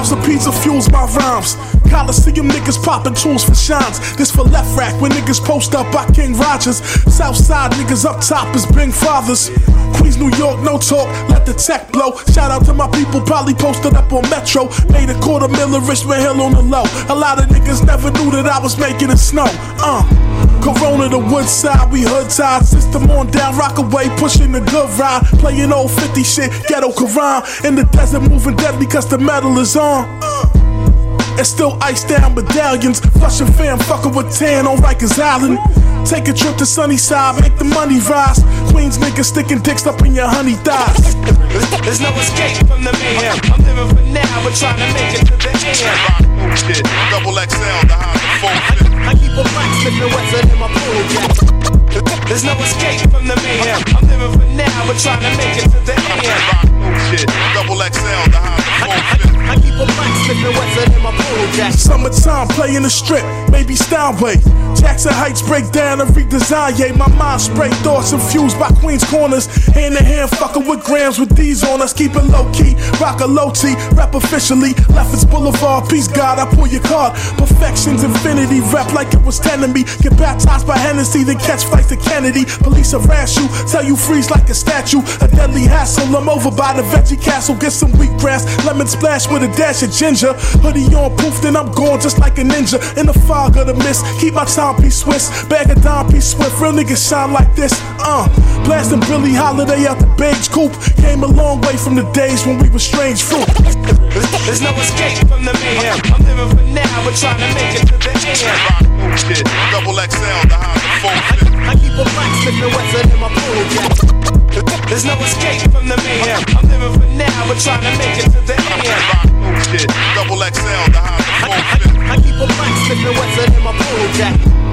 Pounds of pizza fuels my rhymes. Coliseum niggas popping tools for shines. This for LeFrak when niggas post up by King Rogers. Southside niggas up top is Bing Fathers. Queens, New York, no talk, let the tech blow. Shout out to my people, probably posted up on Metro. Made a quarter mil of Richmond Hill on the low. A lot of niggas never knew that I was making it snow. Uh. Corona, the Woodside, we hood tied. System on down, Rockaway, pushing the good ride. Playing old 50 shit, ghetto Quran. In the desert, moving deadly, cause the metal is on. And still ice down medallions. Flushing fam, fucking with tan on Rikers Island. Take a trip to Sunnyside, make the money rise. Queens niggas sticking dicks up in your honey thighs. There's no escape from the mayhem. I'm living for now, but trying to make it to the AM. Shit, double XL, the high the full. I keep a black slipping wetter than my pool jacket. There's no escape from the mayhem. I'm living for now, but trying to make it to the AM. Shit, Summertime, playing the strip, maybe Steinway. Jackson Heights break down and redesign, yeah. My mind spray thoughts infused by Queens corners. Hand in hand, fucking with grams with these on us. Keep it low key, rock a low T, rap officially. Left Boulevard, peace God, I pull your card. Perfection's infinity, rap like it was 10 to me. Get baptized by Hennessy, then catch flights to Kennedy. Police harass you, tell you freeze like a statue. A deadly hassle, I'm over by the veggie castle. Get some wheatgrass, lemon splash with a dash of ginger. Hoodie on poof, then I'm gone just like a ninja. In the fog of the mist, keep my timepiece Swiss. Bag of dime piece swift, real niggas shine like this. Uh, blasting Billie Holiday out the beige coupe. Came a long way from the days when we were strange fruit. There's no escape from the mayhem. I'm living for now, but trying to make it to the AM. Shit, double XL, the high the full. I keep a black slipping wetter than my pool jacket. There's no escape from the mayhem. I'm living for now, but trying to make it to the AM. Double XL, the high I keep a black slipping wetter than my polo jacket.